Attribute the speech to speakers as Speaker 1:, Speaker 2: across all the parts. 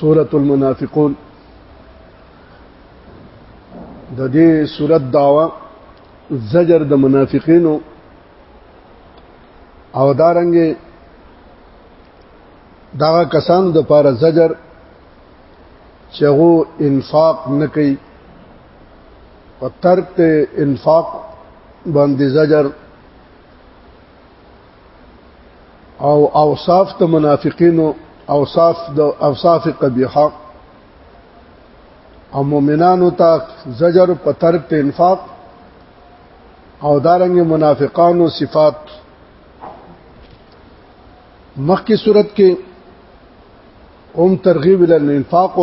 Speaker 1: سورة المنافقون د دې صورت داوا زجر د منافقینو او دارنګه دا کسانو د پاره زجر چې هغه انفاق نه کوي او ترک انفاق باندې زجر او اوصاف د منافقینو اوصاف د اوصاف قبیحه او مؤمنانو ته زجر په ترک ته انفاق او دارنګ منافقانو صفات مخکې صورت کې هم ترغیب ال انفاق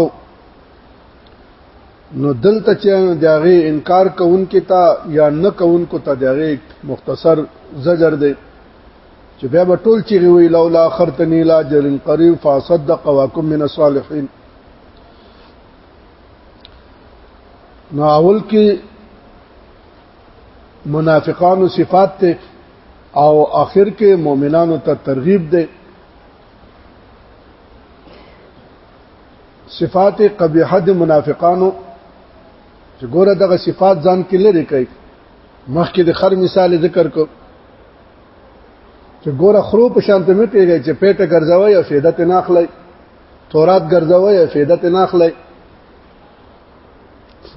Speaker 1: نو دلته چې دغه انکار کوونکې تا یا نه کوونکو ته دغه مختصر زجر دی چې بیا به ټول چې وی لولا خرتنی لا جرن قریب فصدق واکم من الصالحین نو اول کې منافقانو صفات ته او آخر کې مؤمنانو ته ترغیب ده صفات قبیحه د منافقانو چې ګوره دغه صفات ځان کې لري کوي مخکې د خر مثال ذکر کو چې ګوره خرو په شان ته مې پیږي چې پیټه ګرځوي او فیدت نه اخلي تورات ګرځوي او فیدت نه اخلي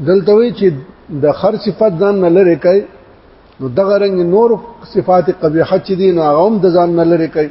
Speaker 1: دلته وی چې د خر صفات ځان نه لري کوي نو دغه رنګ نور صفات قبیحه چې دي نو هغه هم د ځان نه لري کوي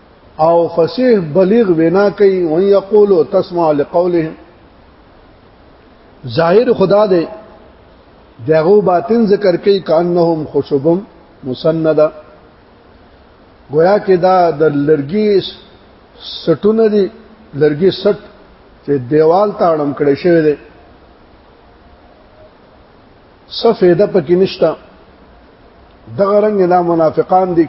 Speaker 1: او فصیح بلیغ وینا کوي او یقول تسمع لقوله ظاهر خدا دې دغه باطن ذکر کوي کانهم خشبم مسنده گویا کې دا د لرګي سټونه دي لرګي سټ چې دیوال ته اړم کړی شوی دی سفیده پکې نشته دغه رنګ دا منافقان دي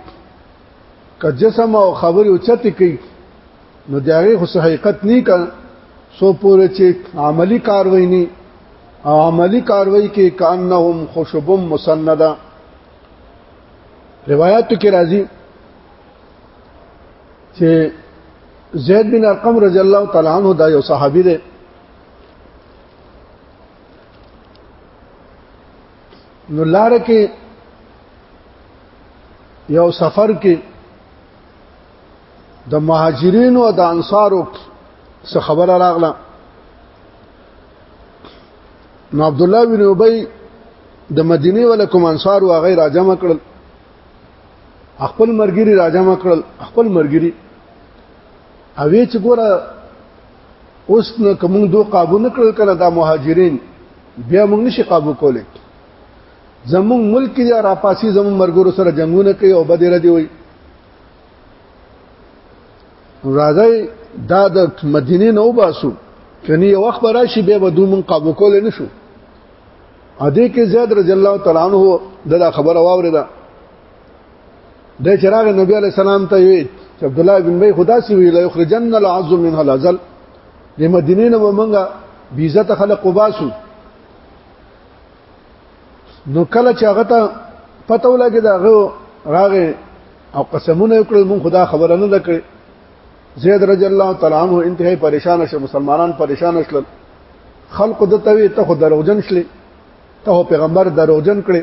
Speaker 1: که جسم او خبرې اوچتې کوي نو د هغې خو حقیقت نه که سو پورې چې عملی کاروي نه او عملی کاروي کې کانهم خشب مسنده روایت کې راځي چې زید بن ارقم رضی الله تعالی عنہ دا یو صحابي دی نو لار کې یو سفر کې د مهاجرینو او د انصارو څخه خبره راغله نو عبد الله بن ابي د مدینه ولکم انصار او غیر راجم کړل خپل مرګري راجم کړل خپل مرګري اوی چې ګوره اوس نو کوم دوه قابو نه کړل کنه دا مهاجرین بیا موږ نشي قابو کولای زمون ملک دی را پاسي زمون مرګور سره جنگونه کوي او بدره دی وي راځي دا د مدینه نو باسو کني یو وخت راشي به ودو مون قابو کول نه شو ا دې کې زید رضی الله تعالی عنہ د خبره واوریده د چراغ نبی علی السلام ته وی چې عبد الله بن بی خدا سی وی لا یخرجن العظم من الازل د مدینه نه ومنګه بیزه ته خلق وباسو نو کله چې هغه ته پته ولګی دا غو راغه او قسمونه وکړل مون خدا خبره نه کړې زید رضی الله تعالی عنہ انتهای پریشان شو مسلمانان پریشان شول خلق د توی ته دروغجن شلې ته پیغمبر دروغجن کړي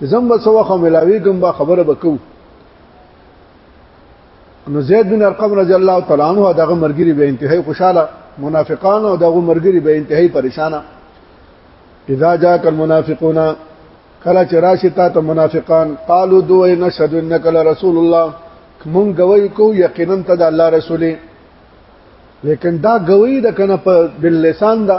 Speaker 1: زم به سو خو ملاوي کوم با خبره بکو نو زید بن ارقم رضی الله تعالی عنہ دغه مرګري به انتهائی خوشاله منافقان او دغه مرګري به انتهائی پریشانه اذا جاءك المنافقون کله چې راشي تا ته منافقان قالو دو نشهد انك لرسول الله مونږ گوي کو یقینا ته د الله رسولي لیکن دا گوي د کنه په بل لسان دا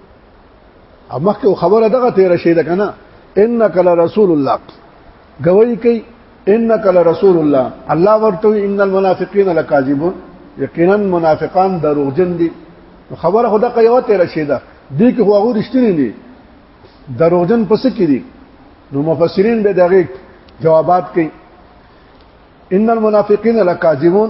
Speaker 1: اما که خبره دغه تیر شي ده کنه انک لرسول الله گوي کوي انک لرسول الله الله ورته ان المنافقین لکاذبون یقینا منافقان دروغجن دي خبره خدا کوي تیر شي ده دي که هغه رښتینی دي دروغجن پس کې دي نو مفسرین به دغه جوابات کوي ان المنافقین لکاذبون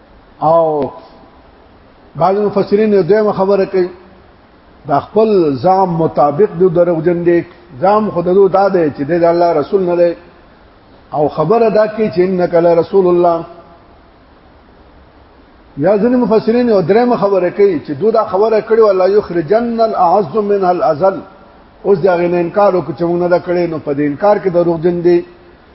Speaker 1: او بعض مفسرین یو دیمه خبره کوي دا خپل ځام مطابق د دروغجن دي ځام خددو دا دی چې د الله رسول نه دی او خبره دا کوي چې انک رسول الله یا ځینې مفسرین او درېمه خبره کوي چې دوی دا خبره کړې ولا یخرجن الاعز من الازل اوس دا غن انکار وکړي چې موږ نه دا کړې نو په دې انکار کې دروغجن دي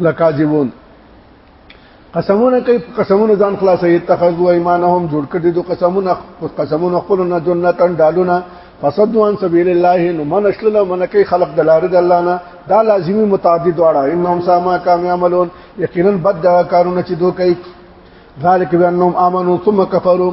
Speaker 1: لکاذبون قسمونه کوي قسمونه ځان خلاصې اتخذوا ايمانهم جوړ کړي دو قسمونه قسمونه خپل نه جنتن ډالونه فصدوا عن سبيل الله نو من اشلل من کوي خلق د لارې د الله نه دا لازمي متعدد واړه انهم سما کام يعملون یقینا بد کارونه چې دوی کوي ذالک بانهم امنوا ثم كفروا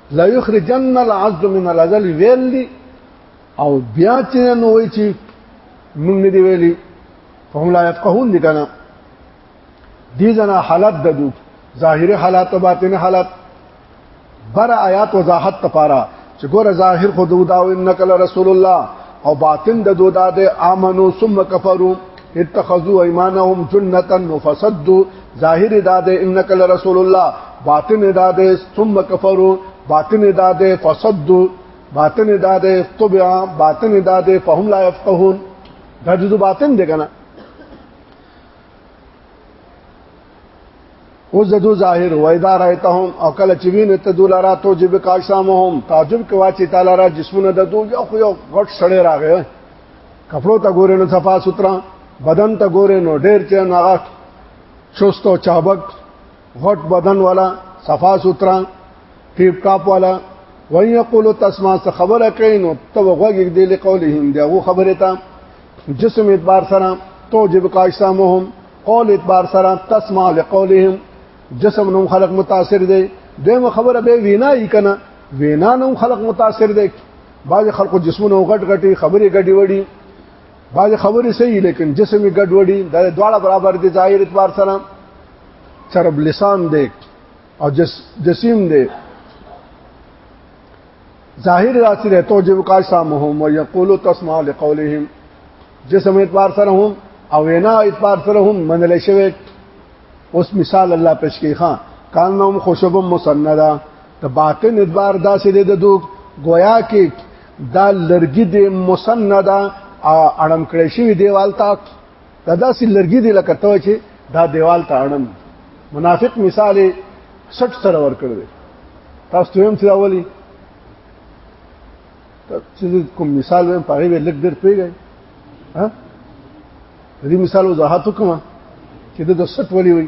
Speaker 1: لا یخرجن العز من الازل ویل دي او بیا چې نو وی چې موږ نه دی ویلي فهم لا يفقهون دي کنه دي زنا حالت د دوت ظاهري حالات او باطني حالات بر آیات وضاحت تفارا چې ګوره ظاهر خود او انک لرسول الله او باطن د دودا د امنو ثم کفروا اتخذوا ايمانهم جنتا فسدوا ظاهر داد انك لرسول الله باطن داد ثم كفروا باطن داد فسدوا باطن داد طبع باطن داد فهم لا يفقهون دا د باطن دی کنه او زدو ظاهر و اذا رايتهم او کله چې وینې ته دول را تو جيب کاشامهم تعجب کوا چې تعالی را جسمونه د دوی خو یو غټ سړی راغی کپړو ته ګورې نو صفا سوترا بدن ته ګورې نو ډېر چې ناغټ چست او چابک غټ بدن والا صفا سوترا ټیپ ټاپ والا وای یقول تسمع خبره کوي نو ته وغوږی دی له قولهم دی هغه خبره ته جسم اعتبار سره توجب کا اجسامهم قول اعتبار سره تسمع لقولهم جسم نوم خلق متاثر دی دغه خبره به وینا یې کنه وینا نوم خلق متاثر دی بعض خلکو جسمونه غټ غټي خبرې ګډي وړي بعض خبرې صحیح لیکن جسم یې ګډ وړي دا دواړه برابر دي ظاهر اعتبار سره چرب لسان دی او جس جسم دی ظاهر راسی رہتا ہو جب کا شام ہم و یقول و تسما لقولہم جسم اعتبار سره هم او وینا اعتبار سره هم منل شوی اوس مثال الله پېښ کوي خان کان نوم خوشبم مسندا د باطن ادبار داسې دی د دوک گویا کې دا لرګي د مسنده اړم کړی شوی دیوال ته دا داسې لرګي دی لکه ته چې دا دیوال ته اړم منافق مثال 60 سره ور کړی تاسو ته هم څه راولي چې کوم مثال ویم په غیبه لګ در پیږي ها دې مثال وضاحت وکم چې د 60 ولي وي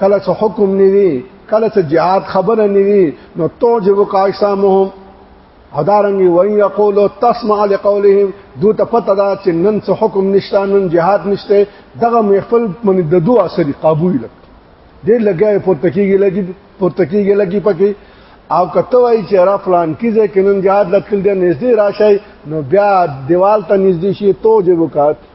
Speaker 1: کله څه حکم نیوي کله څه جهاد خبره نیوي نو توجب قائسامهم ادارنګي وای یقول تسمع لقولهم دو ته پته دا چې نن څه حکم نشته نن جهاد نشته دغه محفل من د دوه اصلي قابو لک ډېر لګي پورته کیږي لګي پورته کیږي لګي پکې او کته وای چې را فلان کیږي کنن جهاد لکل دې نږدې راشي نو بیا دیوال ته نږدې شي توجب وکات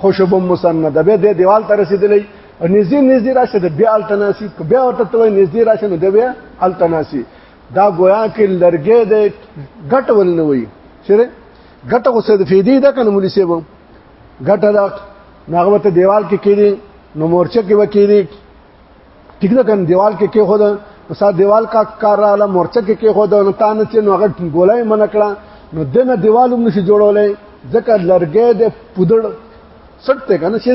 Speaker 1: خوشبو مسنده به د دیوال ته رسیدلې نږدې نږدې راشه د بیا التناسی بیا ورته ته نږدې راشه نو د بیا التناسی دا گویا کې لرګې د غټ ولنه وي چیرې غټه غوسه د فیدی ده کنه مولي سیب غټه دا ناغوته دیوال کې کېدی نو مورچه کې وکېدی ټیک ده کنه دیوال کې کې خود پسا دیوال کا کار را ل مورچه کې کې خود نو تا نه چې نو هغه ګولای من کړه نو دنه دیوالوم نشي جوړولای ځکه لرګې د پودړ سټ ته کنه چې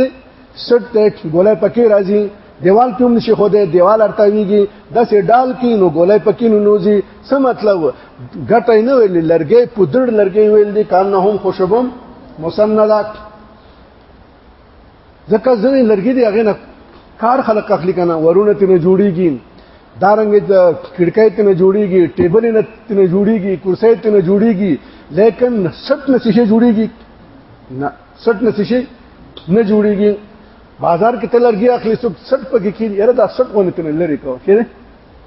Speaker 1: سټ ته ګولای پکې راځي دیوال کوم نشي خو دې دیوال ارتاویږي د سې ډال کې نو ګولای پکې نو نوځي څه مطلب ګټه نه ویل لرګې پودړ لرګې ویل دي کان نه هم خوشبم مسندات ځکه ځینې لرګي دی هغه نه کار خلک اخلي کنه ورونه تنه جوړیږي دارنګ کړکۍ تنه جوړیږي ټیبل نه تنه جوړیږي کرسۍ تنه جوړیږي لیکن سټ نه شي جوړیږي نه سټ نه شي نه جوړیږي بازار کې تلرګي اخلي سټ پکې کیږي یره دا سټ ونه تنه لري کو کیږي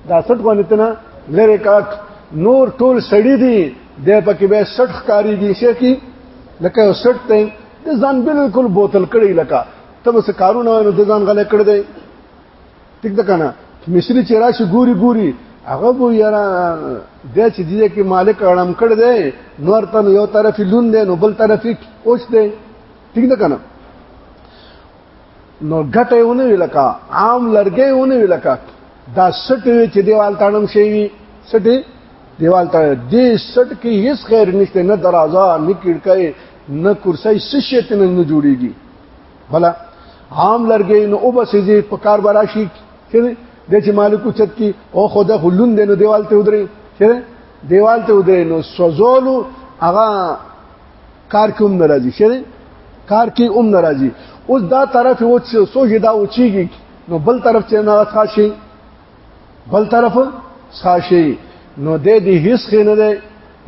Speaker 1: دا سټ باندې تنه لری کاک نور ټول سړی دی د پکې به سټ ښکاری دی شي کی لکه سټ ته د ځان بالکل بوتل کړی لکه ته بس کارونه نو د ځان غلې کړ دی ټیک ده کنه مصری چې راشي ګوري ګوري هغه بو یاره د چې دې کې مالک اړم کړ دی نور ته یو طرف لون دی نو بل طرف اوچ دی ټیک ده کنه نو ګټه یې ونه ویلکا عام لرګې ونه ویلکا دا سټ وی چې دیوال تړم شي وی سټ دیوال تړ دې سټ کې هیڅ خیر نشته نه درازه نه کړکۍ نه کرسي سشت نه نه جوړيږي بلا عام لرګې نو او بس دې په کار براشي چې د چې مالک چت کی او خدا خلون دې نو دیوال ته ودرې چې دیوال ته ودرې نو سوزولو هغه کار کوم ناراضي شری کار کې اوم ناراضي اوس دا طرف و چې سوجي دا اوچیږي نو بل طرف چې ناراض خاشي بل طرف خاشي نو د دې هیڅ خنه ده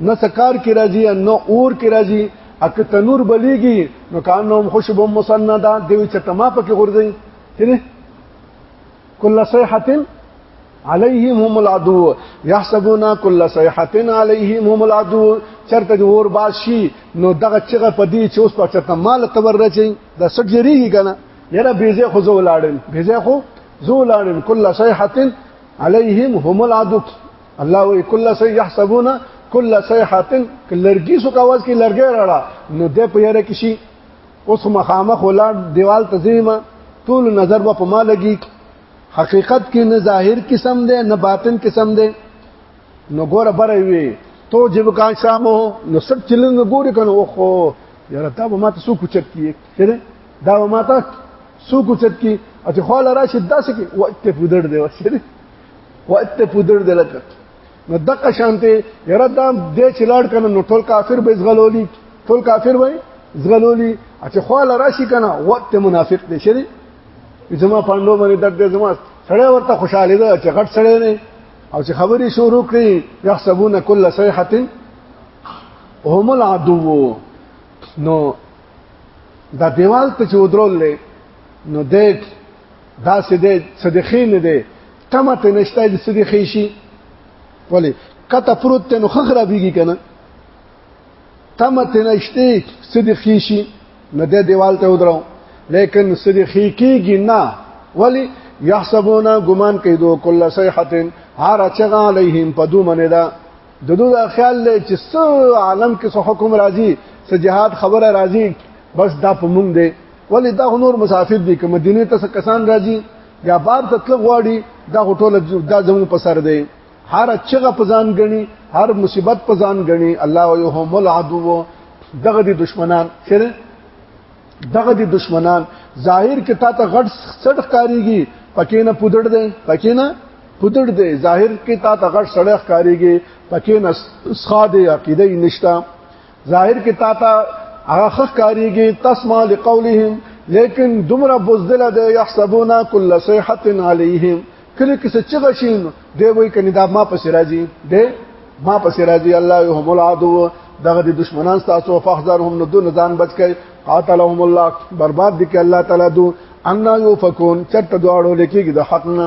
Speaker 1: نه سکار کې راځي نو اور کې راځي اک تنور بلیږي نو کان نو خوشبو مسنده دوی چې تما پکې غورځي کله صيحه علیهم هم العدو یحسبون کل صیحه علیهم هم العدو چرته ور باشي نو دغه چغه پدی چې اوس په چرته مال تبر رچي د سټ جریږي کنه یره بیزه خو زو لاړم بیزه خو زو لاړم کل صیحه علیهم هم العدو الله وی کل صیحه یحسبون کل صیحه کلرګي سو کاواز کې لرګي راړه نو د په یره کې شي اوس مخامخ ولاړ دیوال تزیمه ټول نظر په ما لګي حقیقت کې نه ظاهر قسم دی نه باطن قسم دی نو ګوره بره وي تو جب کا شامو نو سب چلن ګوري کنه اوخو یاره دا به ماته سو کوچت کی کړه دا به ماته سو کوچت کی اته خو لرا شي داسې کې وقت پودړ دی وسره وقت پودړ دی لکه نو دغه شانته یاره دا د چلاړ کنه نو ټول کافر به زغلولي ټول کافر وای زغلولي اته خو لرا شي کنه وقت منافق دی شری زما پاندو باندې درد دی زما سړی ورته خوشاله ده چې غټ سړی نه او چې خبرې شروع کړي يحسبون كل صيحه هم العدو نو دا دیوال ته چې ودرول نو دیک دا سده صدقې نه دی تمه ته نشته د صدقې شي ولی کته پروت ته نو خخره بيږي کنه تمت نشته صدقې شي نه د دیوال ته ودرو لیکن صدقې کېږي نه ولی یحسبون ګمان کوي دو کل صیحتن هر چغه علیهم پدو منه دا د دوی دا خیال لري چې څو عالم کې څو حکم راځي څو جهاد خبره راځي بس دا په مونږ دی ولی دا نور مسافر دي که مدینه ته کسان راځي یا بار ته تل غواړي دا ټول دا زموږ په سر دی هر چغه پزان غني هر مصیبت پزان غني الله ويهم العدو دغه دي دشمنان چیرې دغه دي دشمنان ظاهر کې تا ته غټ سړ ښکاریږي پکې نه پودړ دی پکې نه پودړ دی ظاهر کې تا ته غټ سړ ښکاریږي پکې نه ښا دی عقیده نشتا ظاهر کې تا ته هغه خخ کاریږي تسمع لقولهم لیکن دومره بوزدل ده يحسبون كل صيحه عليهم کله کې څه چغه شین دی وای کني دا ما پس راځي دی ما پس راځي الله يهم العدو دغه د دشمنان تاسو فخذرهم نو دون ځان بچ کړي قاتلهم الله برباد دي کې الله تعالی دو ان يوفكون چرته دواړو لکېږي د حق نه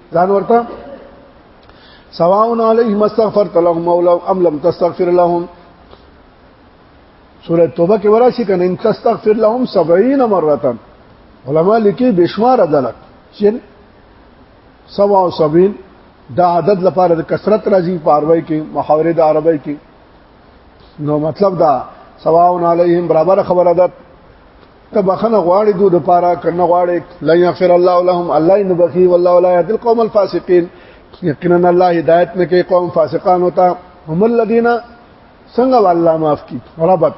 Speaker 1: ځان ورته سواء علیهم استغفرت لهم او ام لم تستغفر لهم سوره توبه کې وراشي کنه ان تستغفر لهم 70 مره علما لیکي بشمار عدالت چې 77 دا عدد لپاره د کثرت راځي په عربی کې محاوره د عربی کې نو مطلب دا سواء علیهم برابر خبره ده ته بخنه غواړي دوی د پاره کنه غواړي لا یغفر الله لهم الله ان بخي والله لا يهدي القوم الفاسقين یقینا الله هدایت نه کوي قوم فاسقان ہوتا هم الذين څنګه والله معاف کی ربط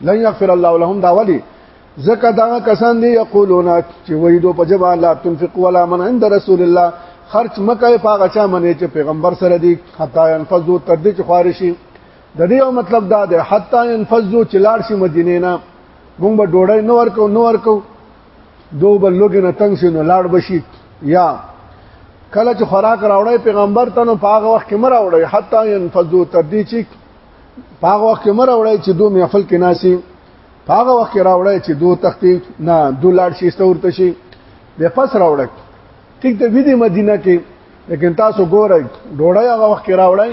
Speaker 1: لا یغفر الله لهم دا ولي زکه دا کسان دي یقولون چې وای دو په جبا لا تنفق ولا من عند رسول الله خرج مکه پاغه چا منې چې پیغمبر سره دي حتا ينفذو تر دې چې خارشي د دې یو مطلب دا دی حتی انفذو چلاړ شي مدینه نه مونږ به ډوړی نو ورکو نو ورکو دو بل لوګ نه تنگ شي نو لاړ بشي یا کله چې خوراک راوړی پیغمبر ته نو پاغه وخت کې مر راوړی حتی انفذو تر دې چې پاغه وخت کې مر راوړی چې دو محفل کې ناسي پاغه وخت کې راوړی چې دو تختی نه دو لاړ شي ستورته شي به پس راوړک ټیک ته ویدی مدینه کې لیکن تاسو ګورئ ډوړی هغه وخت کې راوړی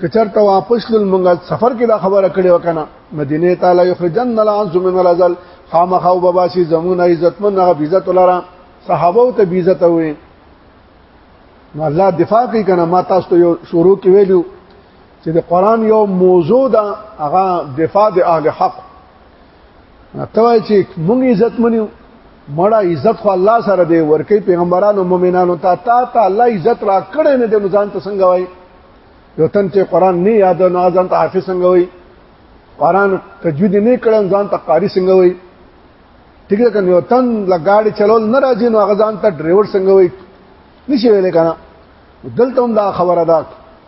Speaker 1: که چرته واپس لول مونږه سفر کې دا خبره کړې وکنه مدینه تعالی یخرجن الانس من الازل خامخو بباسي زمون عزتمن هغه عزت لره صحابه ته عزت وي نو الله دفاع کوي کنه ما تاسو ته شروع کې ویلو چې د قران یو موضوع ده هغه دفاع د اهل حق ته وای چې مونږ عزت منیو مړه عزت خو الله سره دی ورکی پیغمبرانو مؤمنانو ته تا ته الله عزت را کړې نه د ځان ته څنګه وای یو تن چې قران نه یاد نه ځان ته حافظ څنګه وای قران تجوید نه کړم ځان ته قاری څنګه وای ٹھیک ده کنه یو تن لګاډي چلول نه راځي نو هغه ځان ته ډرایور څنګه وای نشي ویل کنه دلته هم دا خبره ده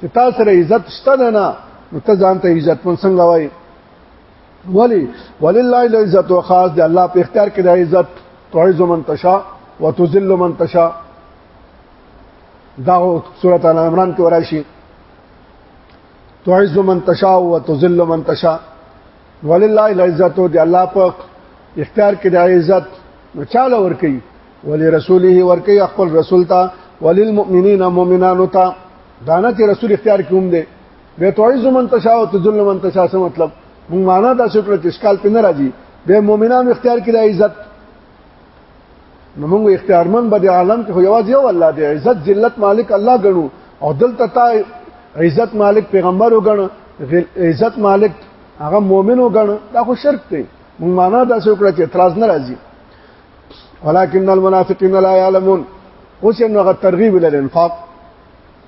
Speaker 1: چې تاسو سره عزت شته نه نو ته ځان ته عزت من څنګه وای ولی ولله العزت او خاص دی الله په اختیار کې د عزت تعز من تشا وتذل من تشا دا سورۃ ال عمران کې ورشي تعز من تشا وتذل من تشا ولله العزت دی الله په اختیار کې د عزت نو چاله ور کوي ولی رسوله ور کوي خپل رسول ته وللمؤمنین مؤمنانو ته دانه چې رسول اختیار کوم دی به تعز من تشاء او تذل من تشاء څه مطلب مونږ معنا دا شکل چې اشکال پنه راځي به مؤمنان اختیار کړي عزت نو موږ اختیارمن به د عالم کې یوازې یو الله دی عزت ذلت مالک الله غنو او دلته تا عزت مالک پیغمبر وګڼ عزت مالک هغه مؤمن وګڼ دا خو شرک دی موږ معنا دا څه وکړه چې اعتراض نه راځي ولكن المنافقين لا يعلمون اوس یې نو غو ترغیب لري انفاق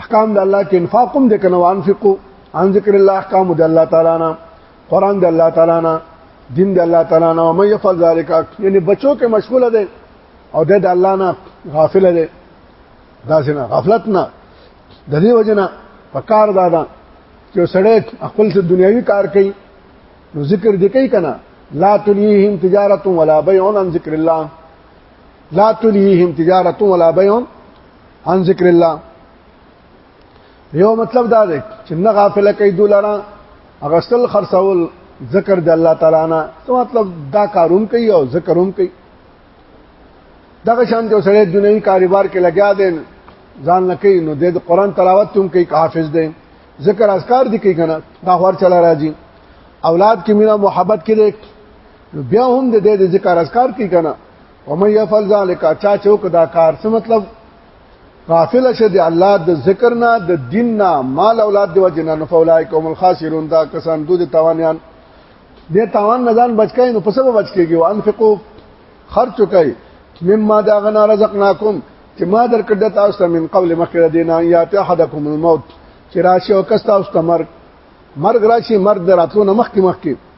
Speaker 1: احکام د الله کې انفاق هم د کنه وانفقوا عن ذکر الله احکام د الله تعالی نه قران د الله تعالی نه دین د الله تعالی نه او مې يفعل ذلک یعنی بچو کې مشغوله ده او د الله نه غافل ده دا څنګه غفلت نه د دې وجنه پکار دادا چې سړی خپل څه دنیوي کار کوي نو ذکر دې کوي کنه لا تلهیهم تجارت ولا بيع عن ذکر الله لا تلهیهم تجارت ولا بيع ان ذکر الله یو مطلب دا دی چې نه غافل کوي دولارا اغسل خرڅول ذکر د الله تعالی نه څه مطلب دا کاروم کوي او ذکروم کوي دغه شان چې سره دنیوي کاروبار کې لګیا دي ځان لکې نو د قران تلاوت تم کوي حافظ دي ذکر اذکار دي کوي کنه دا خور چلا راځي اولاد کې مینا محبت کې بیا هم د دې ذکر اذکار کوي کنه ومن يفعل ذلك چا چوک دا کار څه مطلب غافل شه دی الله د ذکر نه د دین نه مال اولاد دی وجنه نو فولای کوم الخاسرون دا کسان دوی توانیان دې توان نه ځان بچکای نو پسبه بچکیږي وانفقو خرچ کوي مما دا غنا رزقناکم چې ما درکړه تاسو ته من قبل مخکره دینا یا ته حدکم الموت چې راشي او کستا اوس تمر مرګ راشي مرګ دراتلو نه مخکې مخکې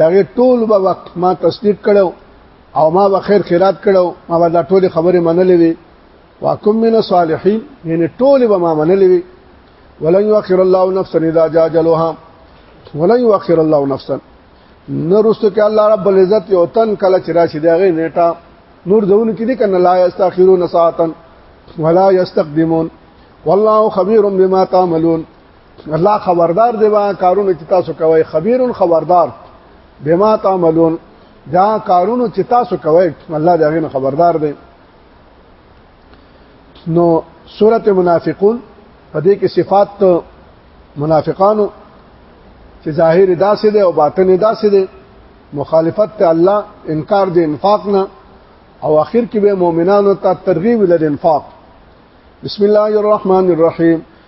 Speaker 1: دغه ټول به وخت ما تصدیق کړو او ما به خیر خیرات کړو ما به دا ټول خبره منلې وي واکم من الصالحین یعنی ټول به ما منلې وي ولن يؤخر الله نفسا اذا جاء اجلها ولن يؤخر الله نفسا نرست کې الله رب العزت یو تن کله چې راشي دغه نیټه نور دونه کې دي کنه لا یستاخرون ساعتا ولا یستقدمون والله خبير بما تعملون الله خبردار دی وا کارونه چې تاسو کوی خبير خبردار بما تعملون دا کارونه چې تاسو کوی الله دې هغه خبردار دی نو سورته منافقون په دې کې صفات منافقانو چې ظاهر داسې دی او باطن داسې دی مخالفت ته الله انکار دی انفاق نه او اخر کې به مؤمنانو ته ترغیب لري انفاق بسم الله الرحمن الرحیم